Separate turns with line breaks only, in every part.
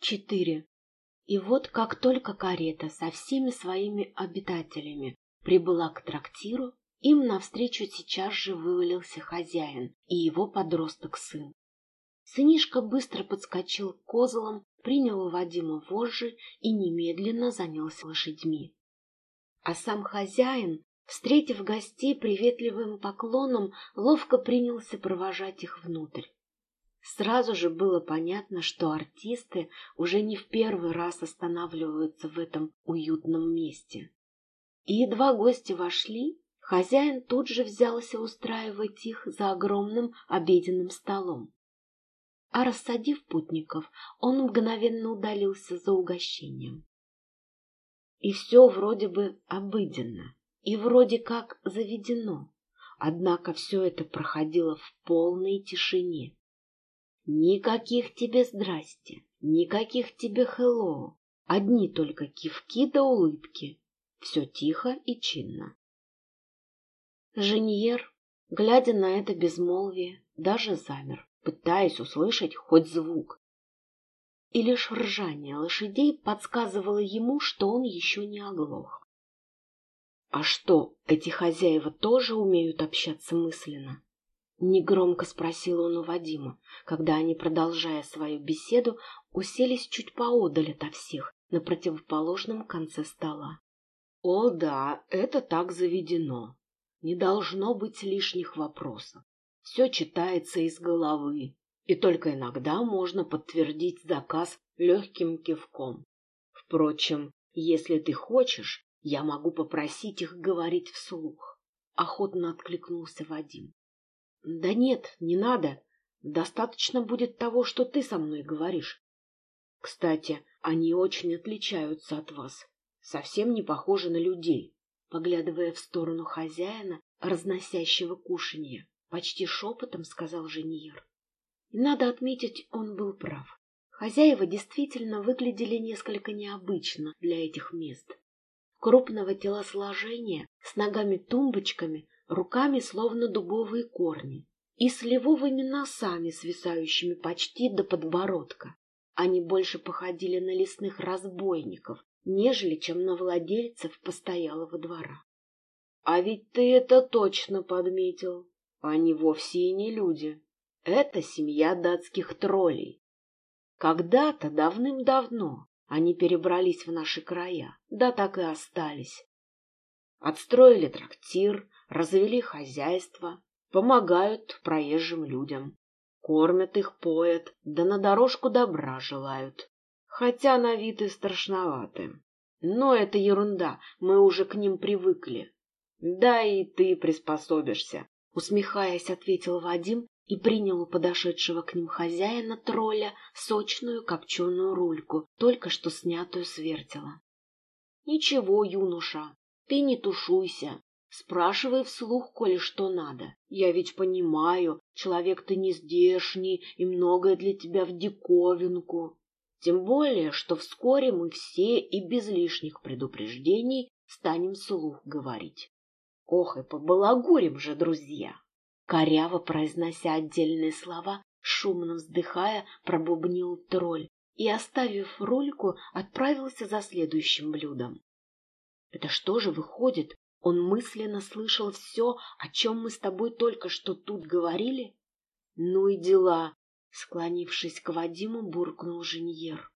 Четыре. И вот как только карета со всеми своими обитателями прибыла к трактиру, им навстречу сейчас же вывалился хозяин и его подросток-сын. Сынишка быстро подскочил к козлам, принял у Вадима вожжи и немедленно занялся лошадьми. А сам хозяин, встретив гостей приветливым поклоном, ловко принялся провожать их внутрь. Сразу же было понятно, что артисты уже не в первый раз останавливаются в этом уютном месте. И едва гости вошли, хозяин тут же взялся устраивать их за огромным обеденным столом. А рассадив путников, он мгновенно удалился за угощением. И все вроде бы обыденно, и вроде как заведено, однако все это проходило в полной тишине. Никаких тебе здрасте, никаких тебе хеллоу, одни только кивки да улыбки. Все тихо и чинно. Женьер, глядя на это безмолвие, даже замер, пытаясь услышать хоть звук. И лишь ржание лошадей подсказывало ему, что он еще не оглох. А что, эти хозяева тоже умеют общаться мысленно? Негромко спросил он у Вадима, когда они, продолжая свою беседу, уселись чуть поодаль ото всех, на противоположном конце стола. О да, это так заведено. Не должно быть лишних вопросов. Все читается из головы, и только иногда можно подтвердить заказ легким кивком. Впрочем, если ты хочешь, я могу попросить их говорить вслух. Охотно откликнулся Вадим. Да нет, не надо. Достаточно будет того, что ты со мной говоришь. Кстати, они очень отличаются от вас. Совсем не похожи на людей. Поглядывая в сторону хозяина, разносящего кушанье, почти шепотом сказал Женьер. И надо отметить, он был прав. Хозяева действительно выглядели несколько необычно для этих мест. Крупного телосложения, с ногами-тумбочками, руками словно дубовые корни, и с левовыми носами, свисающими почти до подбородка. Они больше походили на лесных разбойников, нежели чем на владельцев постоялого двора. А ведь ты это точно подметил. Они вовсе и не люди. Это семья датских троллей. Когда-то, давным-давно, они перебрались в наши края, да так и остались. Отстроили трактир, развели хозяйство, помогают проезжим людям, кормят их, поят, да на дорожку добра желают. Хотя на вид и страшноваты. Но это ерунда, мы уже к ним привыкли. Да и ты приспособишься, усмехаясь, ответил Вадим и принял у подошедшего к ним хозяина тролля сочную копченую рульку, только что снятую с вертела. — Ничего, юноша, ты не тушуйся, Спрашивай вслух, коли что надо. Я ведь понимаю, человек ты не здешний, и многое для тебя в диковинку. Тем более, что вскоре мы все и без лишних предупреждений станем вслух говорить. Ох, и побалагурим же, друзья! Коряво произнося отдельные слова, шумно вздыхая, пробубнил тролль и, оставив рульку, отправился за следующим блюдом. Это что же выходит, он мысленно слышал все, о чем мы с тобой только что тут говорили? Ну и дела, склонившись к Вадиму, буркнул Женьер.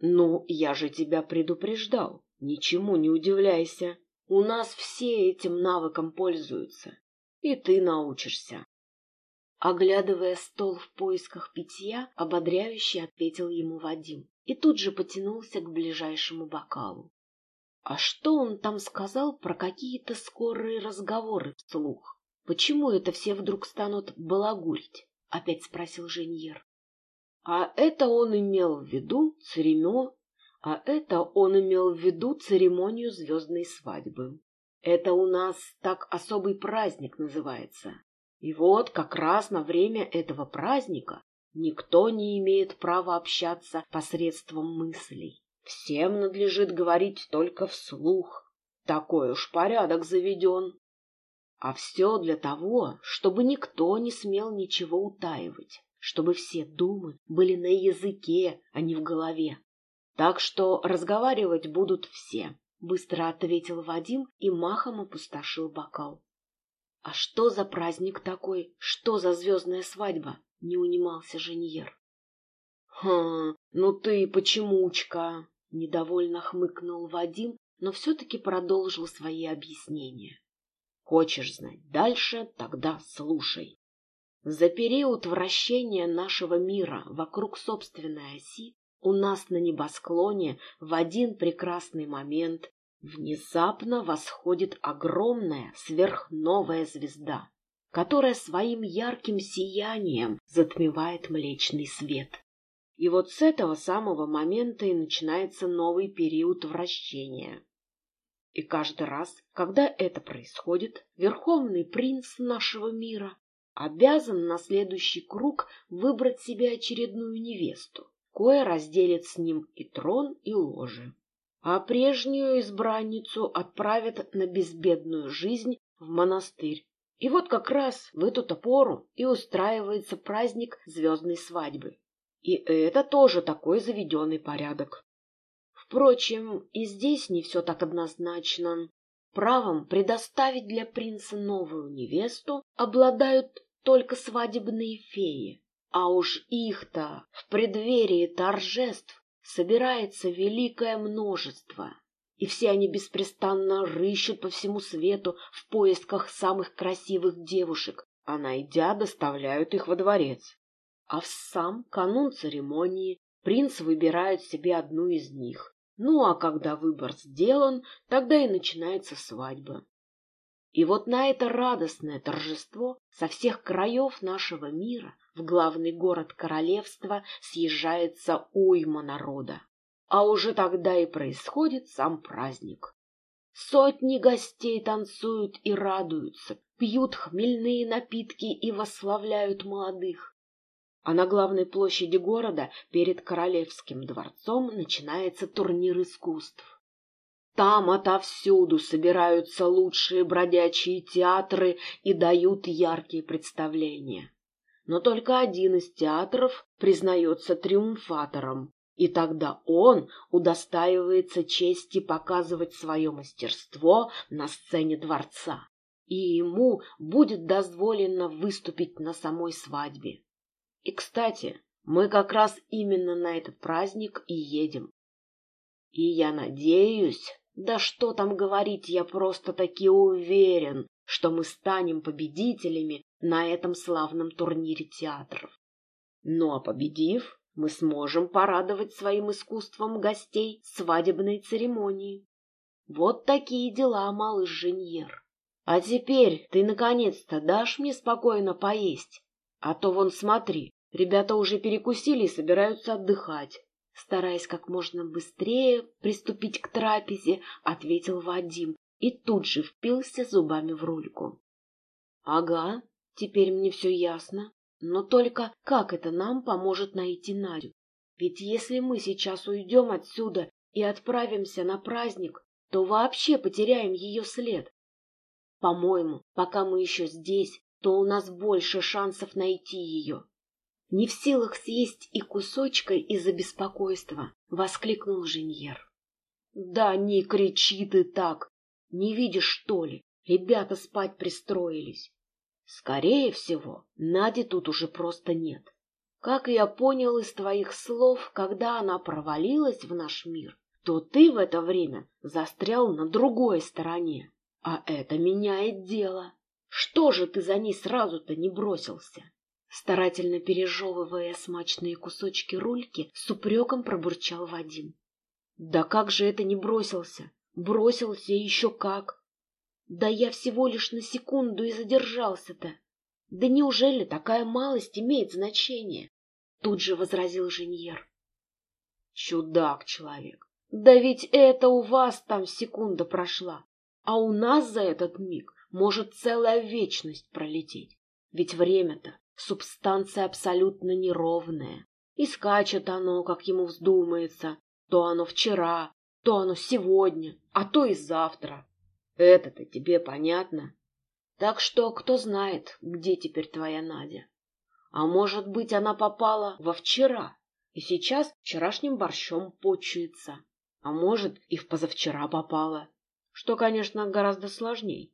Ну, я же тебя предупреждал. Ничему не удивляйся. У нас все этим навыком пользуются. И ты научишься. Оглядывая стол в поисках питья, ободряюще ответил ему Вадим и тут же потянулся к ближайшему бокалу. А что он там сказал про какие-то скорые разговоры вслух? Почему это все вдруг станут балагурить? Опять спросил Женьер. А это он имел в виду церемонию, а это он имел в виду церемонию звездной свадьбы. Это у нас так особый праздник называется. И вот как раз на время этого праздника никто не имеет права общаться посредством мыслей. Всем надлежит говорить только вслух. Такой уж порядок заведен. А все для того, чтобы никто не смел ничего утаивать, чтобы все думы были на языке, а не в голове. Так что разговаривать будут все, — быстро ответил Вадим и махом опустошил бокал. — А что за праздник такой? Что за звездная свадьба? — не унимался Женьер. — Хм, ну ты почемучка! — недовольно хмыкнул Вадим, но все-таки продолжил свои объяснения. — Хочешь знать дальше? Тогда слушай. За период вращения нашего мира вокруг собственной оси у нас на небосклоне в один прекрасный момент внезапно восходит огромная сверхновая звезда, которая своим ярким сиянием затмевает Млечный Свет. И вот с этого самого момента и начинается новый период вращения. И каждый раз, когда это происходит, верховный принц нашего мира обязан на следующий круг выбрать себе очередную невесту, кое разделит с ним и трон, и ложе. А прежнюю избранницу отправят на безбедную жизнь в монастырь. И вот как раз в эту-то пору и устраивается праздник звездной свадьбы. И это тоже такой заведенный порядок. Впрочем, и здесь не все так однозначно. Правом предоставить для принца новую невесту обладают только свадебные феи. А уж их-то в преддверии торжеств собирается великое множество. И все они беспрестанно рыщут по всему свету в поисках самых красивых девушек, а найдя, доставляют их во дворец. А в сам канун церемонии принц выбирает себе одну из них. Ну а когда выбор сделан, тогда и начинается свадьба. И вот на это радостное торжество со всех краев нашего мира в главный город королевства съезжается уйма народа. А уже тогда и происходит сам праздник. Сотни гостей танцуют и радуются, пьют хмельные напитки и восславляют молодых. А на главной площади города перед королевским дворцом начинается турнир искусств. Там отовсюду собираются лучшие бродячие театры и дают яркие представления. Но только один из театров признается триумфатором, и тогда он удостаивается чести показывать свое мастерство на сцене дворца, и ему будет дозволено выступить на самой свадьбе. И, кстати, мы как раз именно на этот праздник и едем. И я надеюсь, да что там говорить, я просто-таки уверен, что мы станем победителями на этом славном турнире театров. Ну а победив, мы сможем порадовать своим искусством гостей свадебной церемонии. Вот такие дела, малыш Женьер. А теперь ты наконец-то дашь мне спокойно поесть? А то вон смотри, ребята уже перекусили и собираются отдыхать. Стараясь как можно быстрее приступить к трапезе, ответил Вадим и тут же впился зубами в рульку. — Ага, теперь мне все ясно. Но только как это нам поможет найти Надю? Ведь если мы сейчас уйдем отсюда и отправимся на праздник, то вообще потеряем ее след. По-моему, пока мы еще здесь, то у нас больше шансов найти ее не в силах съесть и кусочка из-за беспокойства, воскликнул Женьер. Да не кричи ты так! Не видишь, что ли? Ребята спать пристроились. Скорее всего, Нади тут уже просто нет. Как я понял из твоих слов, когда она провалилась в наш мир, то ты в это время застрял на другой стороне. А это меняет дело. Что же ты за ней сразу-то не бросился? Старательно пережевывая смачные кусочки рульки, с упреком пробурчал Вадим. Да как же это не бросился? Бросился еще как. Да я всего лишь на секунду и задержался-то. Да неужели такая малость имеет значение? Тут же возразил Женьер. Чудак человек. Да ведь это у вас там секунда прошла, а у нас за этот миг может целая вечность пролететь. Ведь время-то Субстанция абсолютно неровная. И скачет оно, как ему вздумается. То оно вчера, то оно сегодня, а то и завтра. Это-то тебе понятно? Так что кто знает, где теперь твоя Надя? А может быть, она попала во вчера и сейчас вчерашним борщом почуется. А может, и в позавчера попала. Что, конечно, гораздо сложней.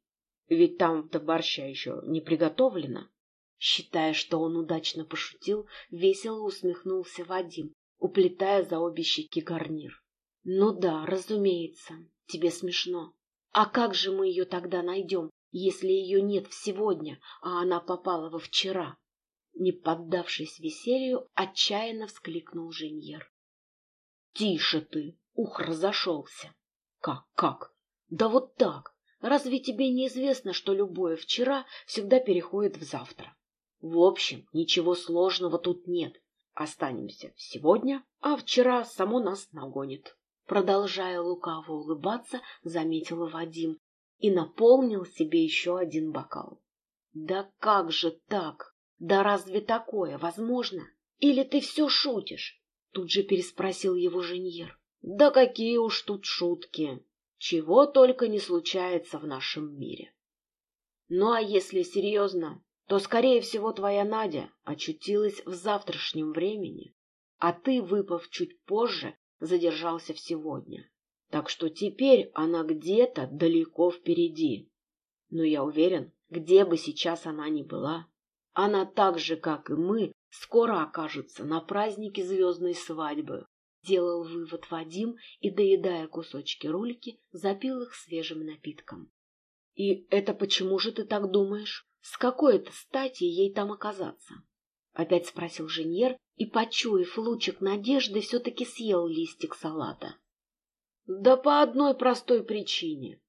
Ведь там до борща еще не приготовлено. Считая, что он удачно пошутил, весело усмехнулся Вадим, уплетая за обе щеки гарнир. Ну да, разумеется, тебе смешно. А как же мы ее тогда найдем, если ее нет в сегодня, а она попала во вчера? Не поддавшись веселью, отчаянно вскликнул Женьер. — Тише ты! Ух, разошелся! — Как, как? Да вот так! Разве тебе не известно, что любое вчера всегда переходит в завтра? В общем, ничего сложного тут нет. Останемся сегодня, а вчера само нас нагонит. Продолжая лукаво улыбаться, заметила Вадим и наполнил себе еще один бокал. Да как же так? Да разве такое возможно? Или ты все шутишь? Тут же переспросил его Женьер. Да какие уж тут шутки! Чего только не случается в нашем мире. Ну а если серьезно, то, скорее всего, твоя Надя очутилась в завтрашнем времени, а ты, выпав чуть позже, задержался в сегодня. Так что теперь она где-то далеко впереди. Но я уверен, где бы сейчас она ни была, она так же, как и мы, скоро окажется на празднике звездной свадьбы, Делал вывод Вадим и, доедая кусочки рульки, запил их свежим напитком. — И это почему же ты так думаешь? С какой это стати ей там оказаться? — опять спросил Женьер и, почуяв лучик надежды, все-таки съел листик салата. — Да по одной простой причине.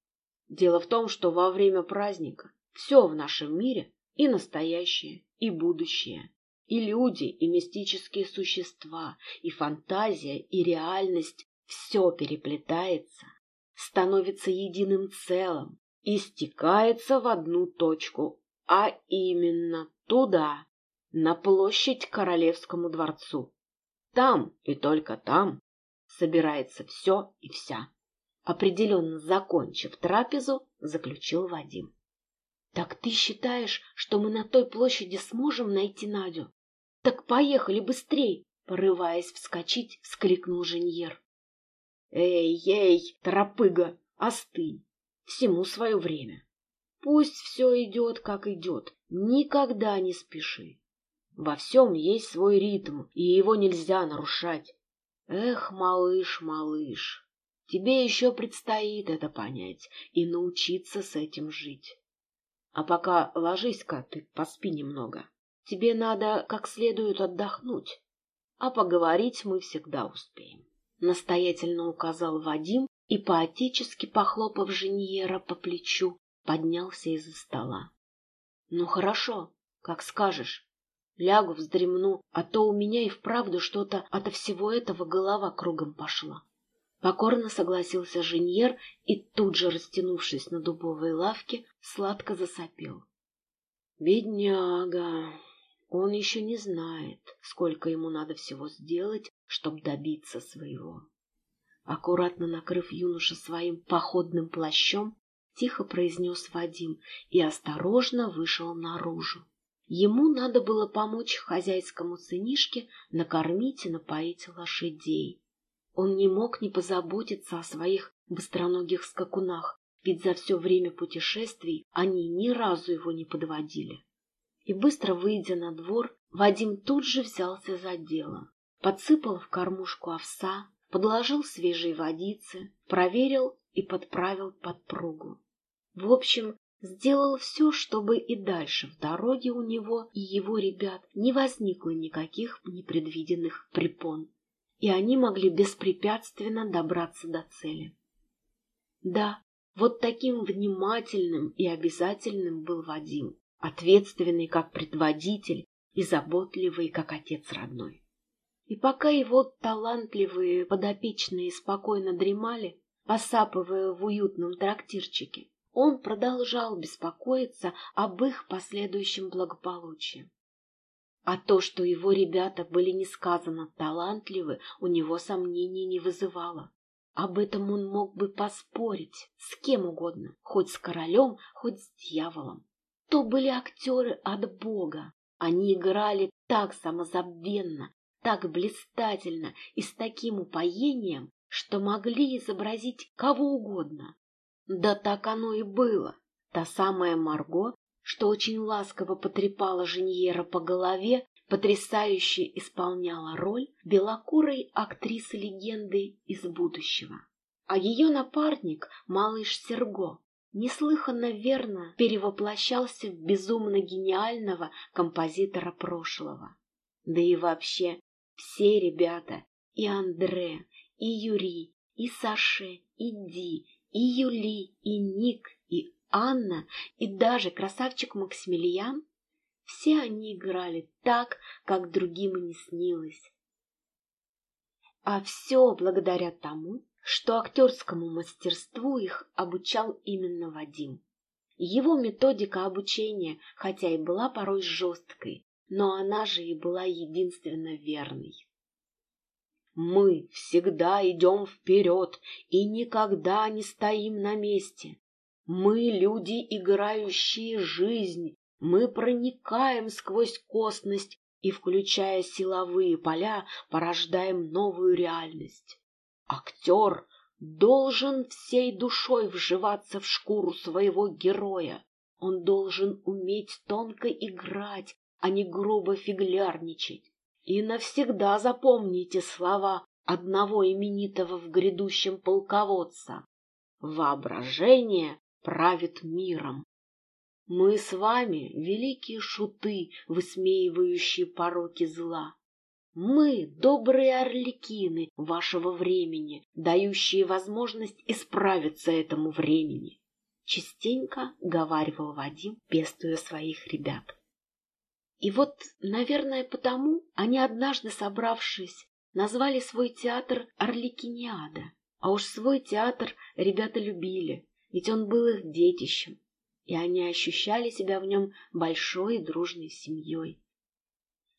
Дело в том, что во время праздника все в нашем мире и настоящее, и будущее и люди, и мистические существа, и фантазия, и реальность — все переплетается, становится единым целым и стекается в одну точку, а именно туда, на площадь к Королевскому дворцу. Там и только там собирается все и вся. Определенно закончив трапезу, заключил Вадим. — Так ты считаешь, что мы на той площади сможем найти Надю? Так поехали быстрей! Порываясь вскочить, вскрикнул Женьер. Эй, эй, торопыга, остынь! Всему свое время. Пусть все идет, как идет, никогда не спеши. Во всем есть свой ритм, и его нельзя нарушать. Эх, малыш, малыш, тебе еще предстоит это понять и научиться с этим жить. А пока ложись-ка ты, поспи немного. Тебе надо как следует отдохнуть, а поговорить мы всегда успеем. Настоятельно указал Вадим и, поотечески похлопав Женьера по плечу, поднялся из-за стола. — Ну хорошо, как скажешь. Лягу, вздремну, а то у меня и вправду что-то ото всего этого голова кругом пошла. Покорно согласился Женьер и, тут же растянувшись на дубовой лавке, сладко засопел. — Бедняга! Он еще не знает, сколько ему надо всего сделать, чтобы добиться своего. Аккуратно накрыв юноша своим походным плащом, тихо произнес Вадим и осторожно вышел наружу. Ему надо было помочь хозяйскому сынишке накормить и напоить лошадей. Он не мог не позаботиться о своих быстроногих скакунах, ведь за все время путешествий они ни разу его не подводили. И быстро выйдя на двор, Вадим тут же взялся за дело. Подсыпал в кормушку овса, подложил свежей водицы, проверил и подправил подпругу. В общем, сделал все, чтобы и дальше в дороге у него и его ребят не возникло никаких непредвиденных препон, и они могли беспрепятственно добраться до цели. Да, вот таким внимательным и обязательным был Вадим ответственный как предводитель и заботливый как отец родной. И пока его талантливые подопечные спокойно дремали, посапывая в уютном трактирчике, он продолжал беспокоиться об их последующем благополучии. А то, что его ребята были несказанно талантливы, у него сомнений не вызывало. Об этом он мог бы поспорить с кем угодно, хоть с королем, хоть с дьяволом. То были актеры от Бога, Они играли так самозабвенно, так блистательно и с таким упоением, что могли изобразить кого угодно. Да так оно и было. Та самая Марго, что очень ласково потрепала Женьера по голове, потрясающе исполняла роль белокурой актрисы-легенды из будущего. А ее напарник, малыш Серго, неслыханно верно перевоплощался в безумно гениального композитора прошлого. Да и вообще, все ребята, и Андре, и Юри, и Саше, и Ди, и Юли, и Ник, и Анна, и даже красавчик Максимилиан, все они играли так, как другим и не снилось. А все благодаря тому, что актерскому мастерству их обучал именно Вадим. Его методика обучения, хотя и была порой жесткой, но она же и была единственно верной. Мы всегда идем вперед и никогда не стоим на месте. Мы люди, играющие жизнь. Мы проникаем сквозь косность и, включая силовые поля, порождаем новую реальность. Актер должен всей душой вживаться в шкуру своего героя. Он должен уметь тонко играть, а не грубо фиглярничать. И навсегда запомните слова одного именитого в грядущем полководца. Воображение правит миром. Мы с вами великие шуты, высмеивающие пороки зла. Мы — добрые орликины вашего времени, дающие возможность исправиться этому времени. Частенько говаривал Вадим, пестуя своих ребят. И вот, наверное, потому они, однажды собравшись, назвали свой театр Орликиниада. А уж свой театр ребята любили, ведь он был их детищем, и они ощущали себя в нем большой дружной семьей.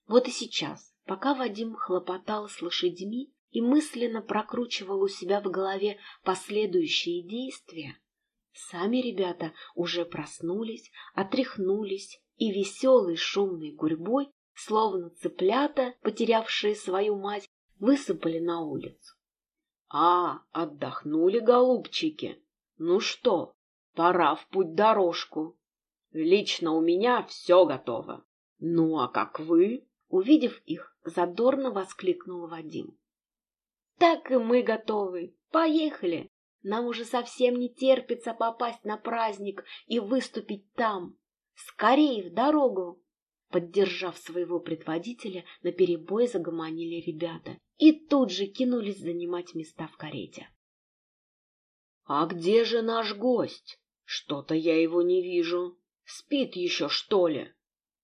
Вот и сейчас, Пока Вадим хлопотал с лошадьми и мысленно прокручивал у себя в голове последующие действия, сами ребята уже проснулись, отряхнулись и веселой шумной гурьбой, словно цыплята, потерявшие свою мать, высыпали на улицу. — А, отдохнули, голубчики? Ну что, пора в путь-дорожку. Лично у меня все готово. Ну, а как вы? Увидев их, задорно воскликнул Вадим. «Так и мы готовы! Поехали! Нам уже совсем не терпится попасть на праздник и выступить там! Скорее в дорогу!» Поддержав своего предводителя, наперебой загомонили ребята и тут же кинулись занимать места в карете. «А где же наш гость? Что-то я его не вижу. Спит еще, что ли?»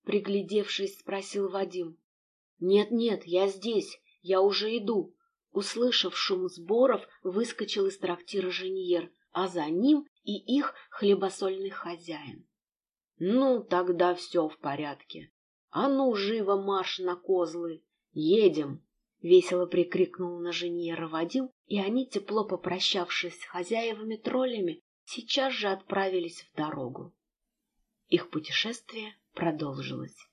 Приглядевшись, спросил Вадим. «Нет-нет, я здесь, я уже иду». Услышав шум сборов, выскочил из трактира Женьер, а за ним и их хлебосольный хозяин. «Ну, тогда все в порядке. А ну, живо марш на козлы! Едем!» — весело прикрикнул на Женьера Вадим, и они, тепло попрощавшись с хозяевами-троллями, сейчас же отправились в дорогу. Их путешествие продолжилось.